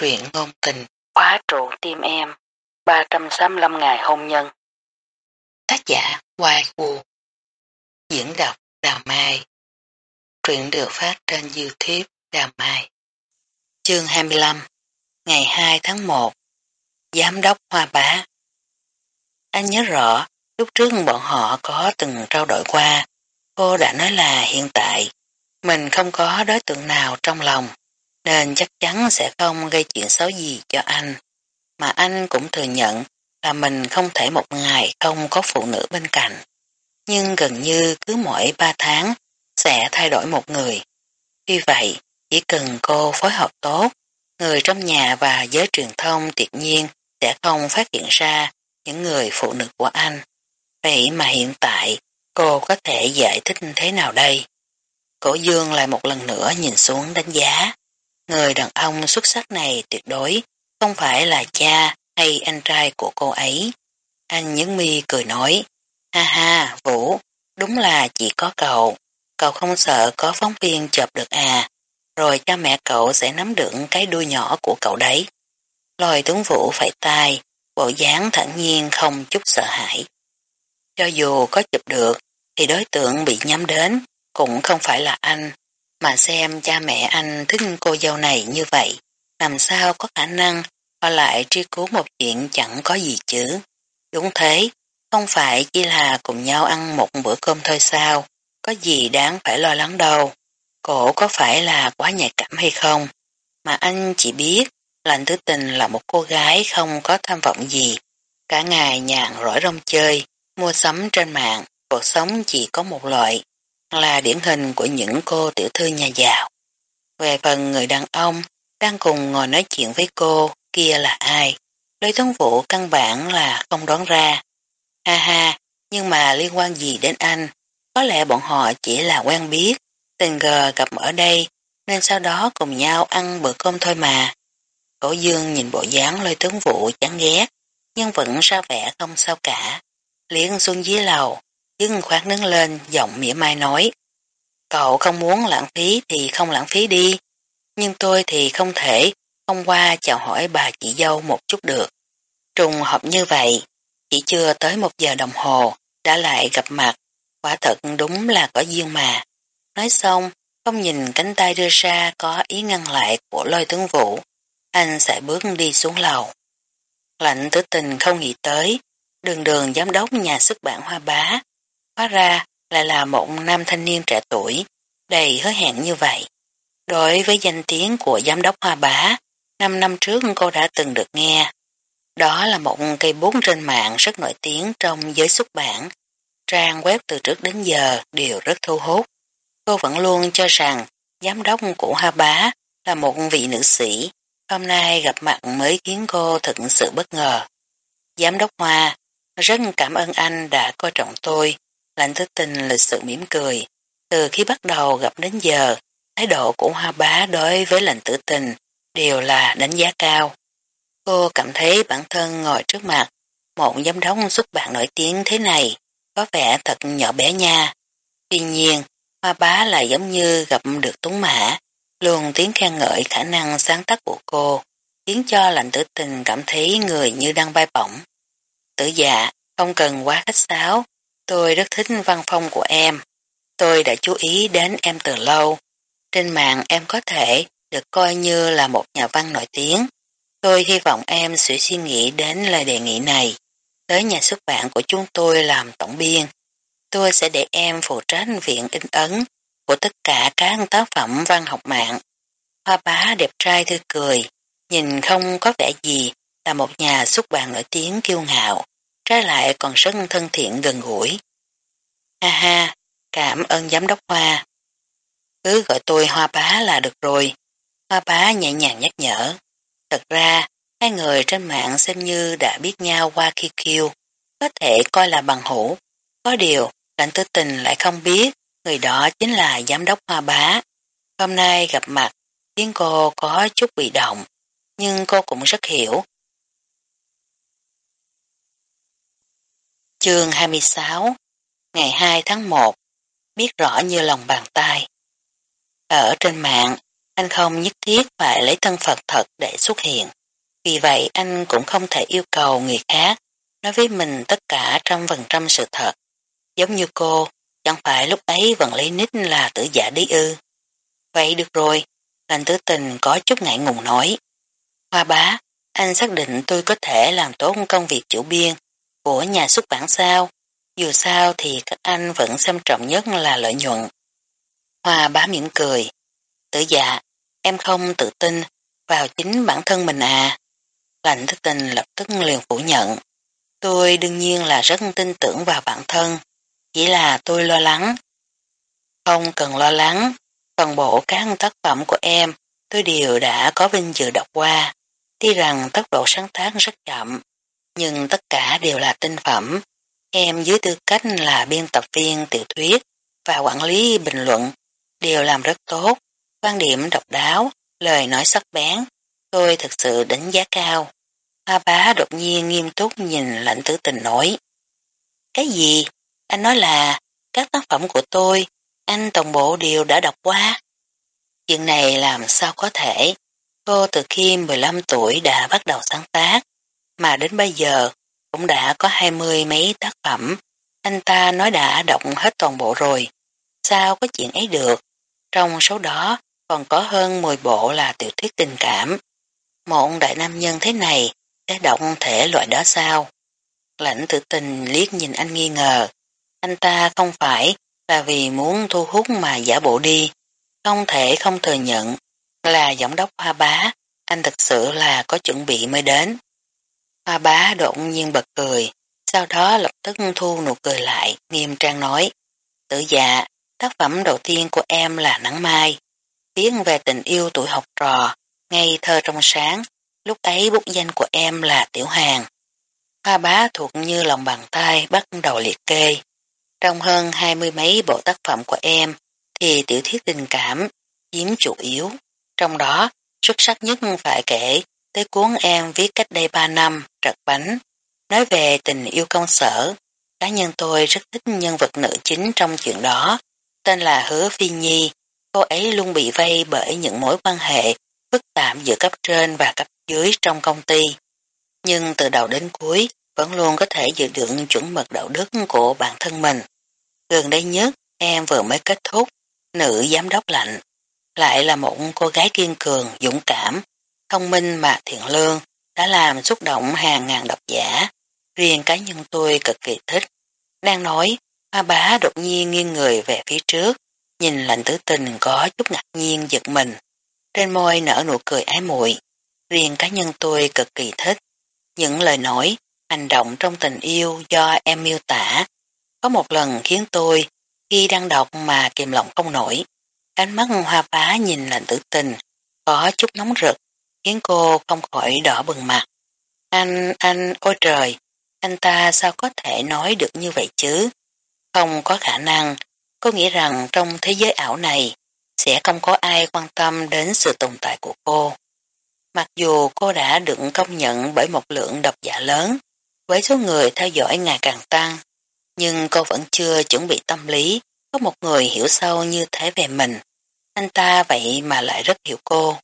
truyện ngôn tình, khóa trụ tim em, 365 ngày hôn nhân. Tác giả Hoài Vũ Diễn đọc Đào Mai. Truyện được phát trên Youtube Đào Mai. Chương 25 Ngày 2 tháng 1 Giám đốc Hoa Bá. Anh nhớ rõ, lúc trước bọn họ có từng trao đổi qua, cô đã nói là hiện tại mình không có đối tượng nào trong lòng nên chắc chắn sẽ không gây chuyện xấu gì cho anh. Mà anh cũng thừa nhận là mình không thể một ngày không có phụ nữ bên cạnh. Nhưng gần như cứ mỗi ba tháng sẽ thay đổi một người. Vì vậy, chỉ cần cô phối hợp tốt, người trong nhà và giới truyền thông tuyệt nhiên sẽ không phát hiện ra những người phụ nữ của anh. Vậy mà hiện tại, cô có thể giải thích thế nào đây? Cổ dương lại một lần nữa nhìn xuống đánh giá. Người đàn ông xuất sắc này tuyệt đối không phải là cha hay anh trai của cô ấy. Anh nhấn mi cười nói, ha ha, Vũ, đúng là chỉ có cậu, cậu không sợ có phóng viên chụp được à, rồi cha mẹ cậu sẽ nắm được cái đuôi nhỏ của cậu đấy. Lôi tướng Vũ phải tai, bộ dáng thẳng nhiên không chút sợ hãi. Cho dù có chụp được, thì đối tượng bị nhắm đến cũng không phải là anh, mà xem cha mẹ anh thích cô dâu này như vậy, làm sao có khả năng họ lại truy cứu một chuyện chẳng có gì chứ. Đúng thế, không phải chỉ là cùng nhau ăn một bữa cơm thôi sao, có gì đáng phải lo lắng đâu. Cổ có phải là quá nhạy cảm hay không? Mà anh chỉ biết Lành Thứ tình là một cô gái không có tham vọng gì. Cả ngày nhàn rỗi rong chơi, mua sắm trên mạng, cuộc sống chỉ có một loại, là điển hình của những cô tiểu thư nhà giàu. Về phần người đàn ông đang cùng ngồi nói chuyện với cô, kia là ai? Lôi tuấn vũ căn bản là không đoán ra. Ha ha, nhưng mà liên quan gì đến anh? Có lẽ bọn họ chỉ là quen biết, tình cờ gặp ở đây, nên sau đó cùng nhau ăn bữa cơm thôi mà. Cổ dương nhìn bộ dáng lôi tướng vụ chán ghét, nhưng vẫn ra vẻ không sao cả. Liên xuống dưới lầu, dưng khoát đứng lên, giọng mỉa mai nói. Cậu không muốn lãng phí thì không lãng phí đi, nhưng tôi thì không thể không qua chào hỏi bà chị dâu một chút được. Trùng hợp như vậy, chỉ chưa tới một giờ đồng hồ, đã lại gặp mặt, quả thật đúng là có duyên mà. Nói xong, không nhìn cánh tay đưa ra có ý ngăn lại của lôi tướng vũ, anh sẽ bước đi xuống lầu. Lạnh tử tình không nghĩ tới, đường đường giám đốc nhà xuất bản Hoa Bá, hóa ra lại là một nam thanh niên trẻ tuổi, đầy hứa hẹn như vậy. Đối với danh tiếng của giám đốc Hoa Bá, năm năm trước cô đã từng được nghe. Đó là một cây bút trên mạng rất nổi tiếng trong giới xuất bản. Trang web từ trước đến giờ đều rất thu hút. Cô vẫn luôn cho rằng giám đốc của Hoa Bá là một vị nữ sĩ. Hôm nay gặp mặt mới khiến cô thực sự bất ngờ. Giám đốc Hoa, rất cảm ơn anh đã coi trọng tôi. Lạnh thức tình lịch sự mỉm cười. Từ khi bắt đầu gặp đến giờ, thái độ của Hoa Bá đối với lãnh tử tình đều là đánh giá cao. Cô cảm thấy bản thân ngồi trước mặt, một giám đốc xuất bản nổi tiếng thế này, có vẻ thật nhỏ bé nha. Tuy nhiên, Hoa Bá lại giống như gặp được Túng Mã, luôn tiếng khen ngợi khả năng sáng tác của cô, khiến cho lạnh tử tình cảm thấy người như đang bay bổng. Tử dạ, không cần quá khách sáo, tôi rất thích văn phong của em. Tôi đã chú ý đến em từ lâu. Trên mạng em có thể được coi như là một nhà văn nổi tiếng. Tôi hy vọng em sẽ suy nghĩ đến lời đề nghị này. Tới nhà xuất bản của chúng tôi làm tổng biên. Tôi sẽ để em phụ trách viện in ấn của tất cả các tác phẩm văn học mạng. Hoa bá đẹp trai tươi cười, nhìn không có vẻ gì là một nhà xuất bản nổi tiếng kiêu ngạo, trái lại còn rất thân thiện gần gũi. Ha ha, cảm ơn giám đốc Hoa. Cứ gọi tôi Hoa bá là được rồi. Hoa bá nhẹ nhàng nhắc nhở. Thật ra, hai người trên mạng xem như đã biết nhau qua QQ, có thể coi là bằng hữu. Có điều, lãnh tư tình lại không biết người đó chính là giám đốc Hoa bá. Hôm nay gặp mặt, tiếng cô có chút bị động, nhưng cô cũng rất hiểu. Chương 26 Ngày 2 tháng 1 Biết rõ như lòng bàn tay Ở trên mạng, anh không nhất thiết phải lấy thân Phật thật để xuất hiện. Vì vậy anh cũng không thể yêu cầu người khác nói với mình tất cả trăm phần trăm sự thật. Giống như cô, chẳng phải lúc ấy vẫn lấy nít là tử giả đi ư. Vậy được rồi, lành tử tình có chút ngại ngùng nói. Hoa bá, anh xác định tôi có thể làm tốt công việc chủ biên của nhà xuất bản sao. Dù sao thì các anh vẫn xem trọng nhất là lợi nhuận. Hoa bá miệng cười. Tử dạ, em không tự tin vào chính bản thân mình à. Lạnh thức tình lập tức liền phủ nhận. Tôi đương nhiên là rất tin tưởng vào bản thân, chỉ là tôi lo lắng. Không cần lo lắng, toàn bộ các tác phẩm của em tôi đều đã có vinh dự đọc qua. Tuy rằng tốc độ sáng tác rất chậm, nhưng tất cả đều là tinh phẩm. Em dưới tư cách là biên tập viên tiểu thuyết và quản lý bình luận đều làm rất tốt, quan điểm độc đáo, lời nói sắc bén, tôi thực sự đánh giá cao. Hoa bá đột nhiên nghiêm túc nhìn lãnh tử tình nổi Cái gì? Anh nói là các tác phẩm của tôi, anh tổng bộ đều đã đọc qua. Chuyện này làm sao có thể? Cô từ khi 15 tuổi đã bắt đầu sáng tác, mà đến bây giờ, cũng đã có hai mươi mấy tác phẩm. Anh ta nói đã đọc hết toàn bộ rồi. Sao có chuyện ấy được? Trong số đó, còn có hơn 10 bộ là tiểu thuyết tình cảm. Một đại nam nhân thế này, sẽ động thể loại đó sao? Lãnh tử tình liếc nhìn anh nghi ngờ. Anh ta không phải là vì muốn thu hút mà giả bộ đi. Không thể không thừa nhận là giọng đốc hoa bá. Anh thật sự là có chuẩn bị mới đến. Hoa bá đột nhiên bật cười. Sau đó lập tức thu nụ cười lại, nghiêm trang nói. Tử dạ, tác phẩm đầu tiên của em là Nắng Mai. Viết về tình yêu tuổi học trò, ngây thơ trong sáng, lúc ấy bút danh của em là Tiểu Hàng. Hoa bá thuộc như lòng bàn tay bắt đầu liệt kê. Trong hơn hai mươi mấy bộ tác phẩm của em thì tiểu thuyết tình cảm chiếm chủ yếu. Trong đó, xuất sắc nhất phải kể tới cuốn em viết cách đây ba năm, trật bánh. Nói về tình yêu công sở, cá nhân tôi rất thích nhân vật nữ chính trong chuyện đó, tên là Hứa Phi Nhi. Cô ấy luôn bị vây bởi những mối quan hệ phức tạp giữa cấp trên và cấp dưới trong công ty. Nhưng từ đầu đến cuối vẫn luôn có thể giữ được chuẩn mực đạo đức của bản thân mình. Gần đây nhất em vừa mới kết thúc nữ giám đốc lạnh. Lại là một cô gái kiên cường, dũng cảm, thông minh mà thiện lương đã làm xúc động hàng ngàn độc giả. Riêng cá nhân tôi cực kỳ thích. Đang nói, hoa bá đột nhiên nghiêng người về phía trước, nhìn lạnh tử tình có chút ngạc nhiên giật mình. Trên môi nở nụ cười ái muội riêng cá nhân tôi cực kỳ thích. Những lời nói, hành động trong tình yêu do em miêu tả, có một lần khiến tôi, khi đang đọc mà kìm lòng không nổi. Ánh mắt hoa bá nhìn lạnh tử tình, có chút nóng rực, khiến cô không khỏi đỏ bừng mặt. Anh, anh, ôi trời, anh ta sao có thể nói được như vậy chứ? Không có khả năng, cô nghĩ rằng trong thế giới ảo này, sẽ không có ai quan tâm đến sự tồn tại của cô. Mặc dù cô đã được công nhận bởi một lượng độc giả lớn, với số người theo dõi ngày càng tăng, nhưng cô vẫn chưa chuẩn bị tâm lý có một người hiểu sâu như thế về mình. Anh ta vậy mà lại rất hiểu cô.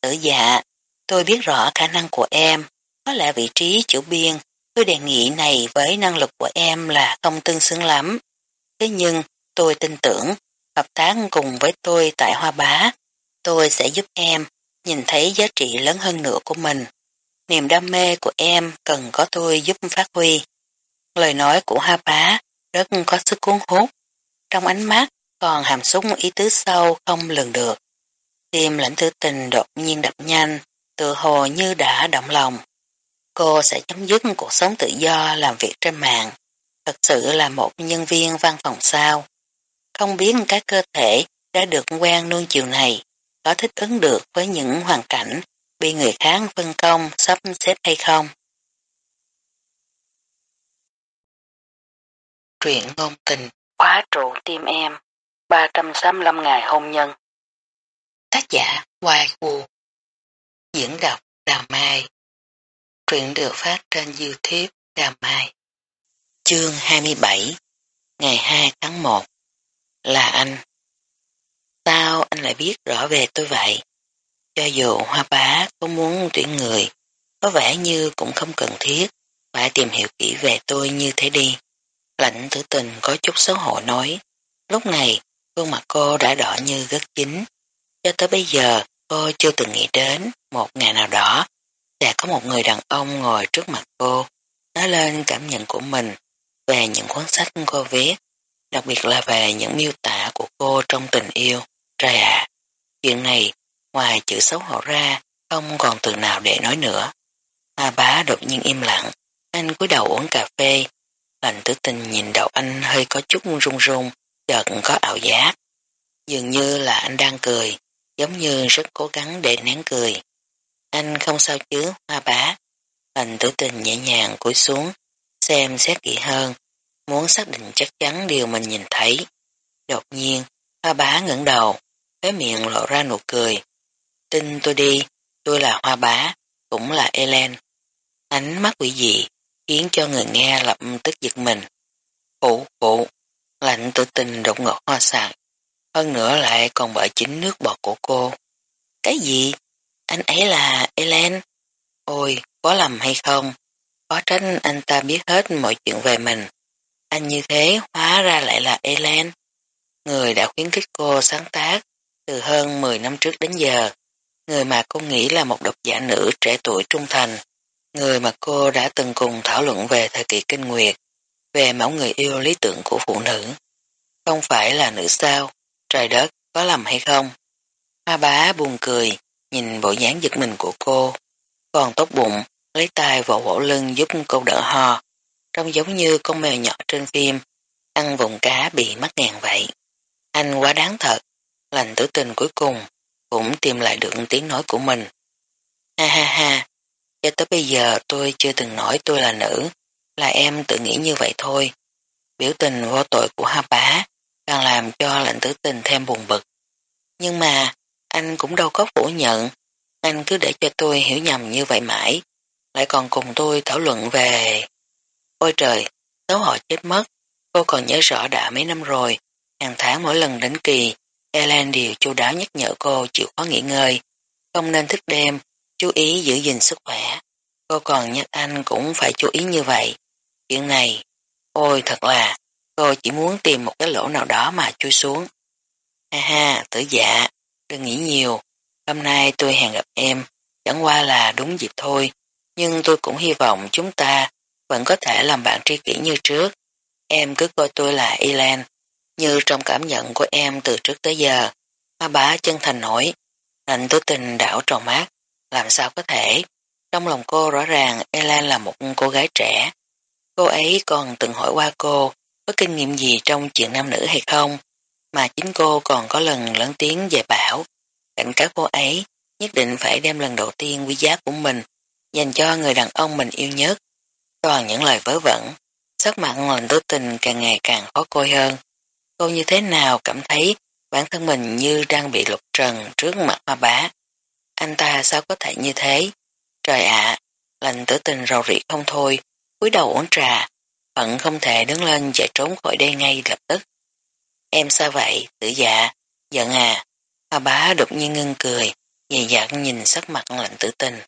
Tử dạ, tôi biết rõ khả năng của em, có lẽ vị trí chủ biên, tôi đề nghị này với năng lực của em là không tương xứng lắm. Thế nhưng, tôi tin tưởng, hợp tác cùng với tôi tại Hoa Bá, tôi sẽ giúp em nhìn thấy giá trị lớn hơn nữa của mình. Niềm đam mê của em cần có tôi giúp phát huy. Lời nói của Hoa Bá rất có sức cuốn hút. Trong ánh mắt còn hàm súng ý tứ sâu không lường được. Tim lãnh tư tình đột nhiên đập nhanh, tự hồ như đã động lòng. Cô sẽ chấm dứt cuộc sống tự do làm việc trên mạng. Thật sự là một nhân viên văn phòng sao. Không biết cái cơ thể đã được quen nuông chiều này có thích ứng được với những hoàn cảnh bị người khác phân công sắp xếp hay không. Truyện ngôn tình, khóa trụ tim em, 365 ngày hôn nhân. Tác giả Hoài Vũ Diễn đọc Đào Mai Truyện được phát trên Youtube Đào Mai Chương 27 Ngày 2 tháng 1 Là anh Sao anh lại biết rõ về tôi vậy? Cho dù hoa bá có muốn tuyển người, có vẻ như cũng không cần thiết, phải tìm hiểu kỹ về tôi như thế đi. Lạnh tử tình có chút xấu hổ nói. Lúc này, khuôn mặt cô đã đỏ như gất chín. Cho tới bây giờ, cô chưa từng nghĩ đến một ngày nào đó sẽ có một người đàn ông ngồi trước mặt cô, nói lên cảm nhận của mình về những cuốn sách cô viết, đặc biệt là về những miêu tả của cô trong tình yêu. Trời ạ, chuyện này, ngoài chữ xấu hổ ra, không còn từ nào để nói nữa. A bá đột nhiên im lặng, anh cúi đầu uống cà phê, lành tử tình nhìn đầu anh hơi có chút run run, chợt có ảo giác. Dường như là anh đang cười, giống như rất cố gắng để nén cười. Anh không sao chứ, hoa bá. Lành tử tình nhẹ nhàng cúi xuống, xem xét kỹ hơn, muốn xác định chắc chắn điều mình nhìn thấy. Đột nhiên, hoa bá ngẩng đầu, cái miệng lộ ra nụ cười. Tin tôi đi, tôi là hoa bá, cũng là Ellen. Ánh mắt quỷ dị, khiến cho người nghe lập tức giật mình. Phụ, phụ, lạnh tự tình đột ngột hoa sạc, hơn nữa lại còn bởi chính nước bọt của cô. Cái gì? Anh ấy là Ellen? Ôi, có lầm hay không? Có tránh anh ta biết hết mọi chuyện về mình. Anh như thế hóa ra lại là Ellen. Người đã khuyến khích cô sáng tác từ hơn 10 năm trước đến giờ. Người mà cô nghĩ là một độc giả nữ trẻ tuổi trung thành. Người mà cô đã từng cùng thảo luận về thời kỳ kinh nguyệt, về mẫu người yêu lý tưởng của phụ nữ. Không phải là nữ sao, trời đất, có lầm hay không? Hoa bá buồn cười, nhìn bộ dáng giật mình của cô. Còn tốt bụng, lấy tay vỗ vỗ lưng giúp cô đỡ ho, trông giống như con mèo nhỏ trên phim, ăn vùng cá bị mắc ngàn vậy. Anh quá đáng thật, lành tử tình cuối cùng, cũng tìm lại được tiếng nói của mình. Ha ha ha, cho tới bây giờ tôi chưa từng nói tôi là nữ, là em tự nghĩ như vậy thôi. Biểu tình vô tội của Ha Bá càng làm cho lệnh tử tình thêm buồn bực. Nhưng mà, anh cũng đâu có phủ nhận, anh cứ để cho tôi hiểu nhầm như vậy mãi, lại còn cùng tôi thảo luận về... Ôi trời, xấu họ chết mất, cô còn nhớ rõ đã mấy năm rồi, hàng tháng mỗi lần đến kỳ, Ellen đều chu đáo nhắc nhở cô chịu khó nghỉ ngơi, không nên thức đêm, chú ý giữ gìn sức khỏe. Cô còn nhắc anh cũng phải chú ý như vậy. Chuyện này, ôi thật là, cô chỉ muốn tìm một cái lỗ nào đó mà chui xuống. Ha ha, tử dạ, đừng nghĩ nhiều. Hôm nay tôi hẹn gặp em, chẳng qua là đúng dịp thôi, nhưng tôi cũng hy vọng chúng ta vẫn có thể làm bạn tri kỷ như trước. Em cứ coi tôi là Elan, như trong cảm nhận của em từ trước tới giờ. Má bá chân thành nổi, lạnh tố tình đảo tròn mát, làm sao có thể. Trong lòng cô rõ ràng Elan là một cô gái trẻ. Cô ấy còn từng hỏi qua cô có kinh nghiệm gì trong chuyện nam nữ hay không, mà chính cô còn có lần lớn tiếng về bảo, cảnh cáo cô ấy nhất định phải đem lần đầu tiên quý giá của mình dành cho người đàn ông mình yêu nhất. Toàn những lời vớ vẩn, sắc mặt lần tố tình càng ngày càng khó coi hơn. Cô như thế nào cảm thấy bản thân mình như đang bị lục trần trước mặt hoa bá. Anh ta sao có thể như thế? Trời ạ, lành tử tình rầu rĩ không thôi, cúi đầu uống trà, vẫn không thể đứng lên chạy trốn khỏi đây ngay lập tức. Em sao vậy, tử dạ, giận à. Hoa bá đột nhiên ngưng cười, dày dặn nhìn sắc mặt lạnh tử tình.